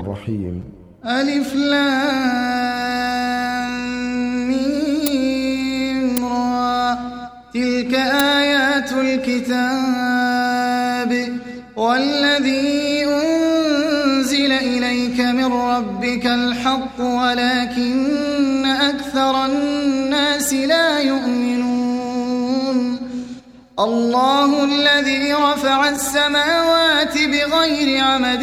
الرحيم. ألف لام را. تلك آيات الكتاب. والذي أنزل إليك من ربك الحق ولكن أكثر الناس لا يؤمنون. الله الذي رفع السماوات بغير عمد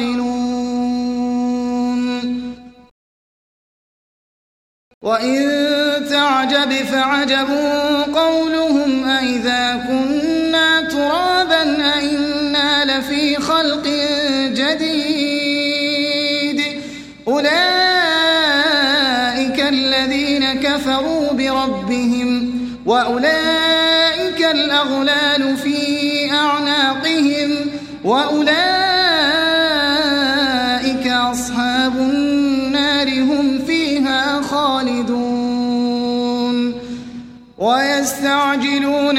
يعقلون. وإن تعجب فعجب قولهم أئذا كنا ترابا أئنا لفي خلق جديد. أولئك الذين كفروا بربهم وأولئك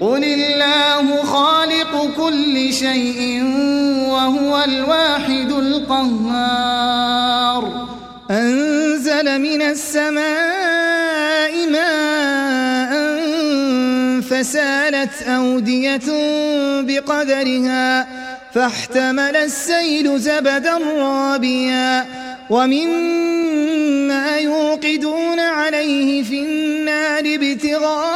قل الله خالق كل شيء وهو الواحد القهار. أنزل من السماء ماء فسالت أودية بقدرها فاحتمل السيل زبدا رابيا ومما يوقدون عليه في النار ابتغاء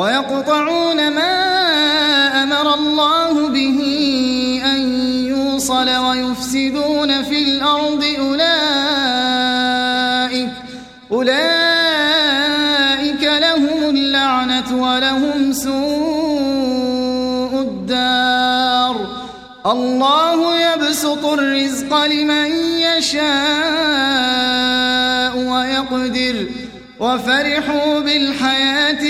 ويقطعون ما أمر الله به أن الْبَصَرَ وَيُفْسِدُونَ فِي الْأَرْضِ أُولَئِكَ أُولَئِكَ لَهُمُ اللَّعْنَةُ وَلَهُمْ سُوءُ الدَّارِ. الله يبسط الرزق لمن يشاء ويقدر. وفرحوا بالحياة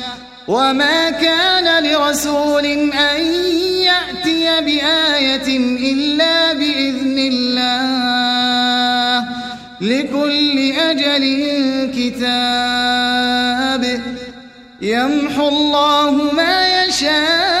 وما كان لرسول أن يأتي بآية إلا بإذن الله لكل أجل كتاب يمحو الله ما يشاء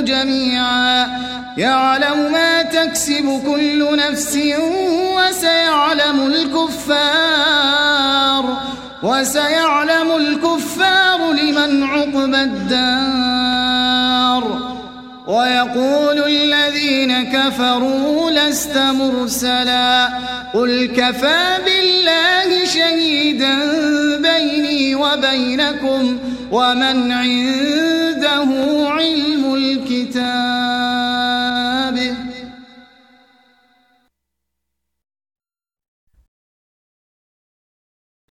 جميعا. يعلم ما تكسب كل نفس وسيعلم الكفار. وسيعلم الكفار لمن عقب الدار. ويقول الذين كفروا لست مرسلا. قل كفى بالله شهيدا بيني وبينكم ومن له علم الكتاب.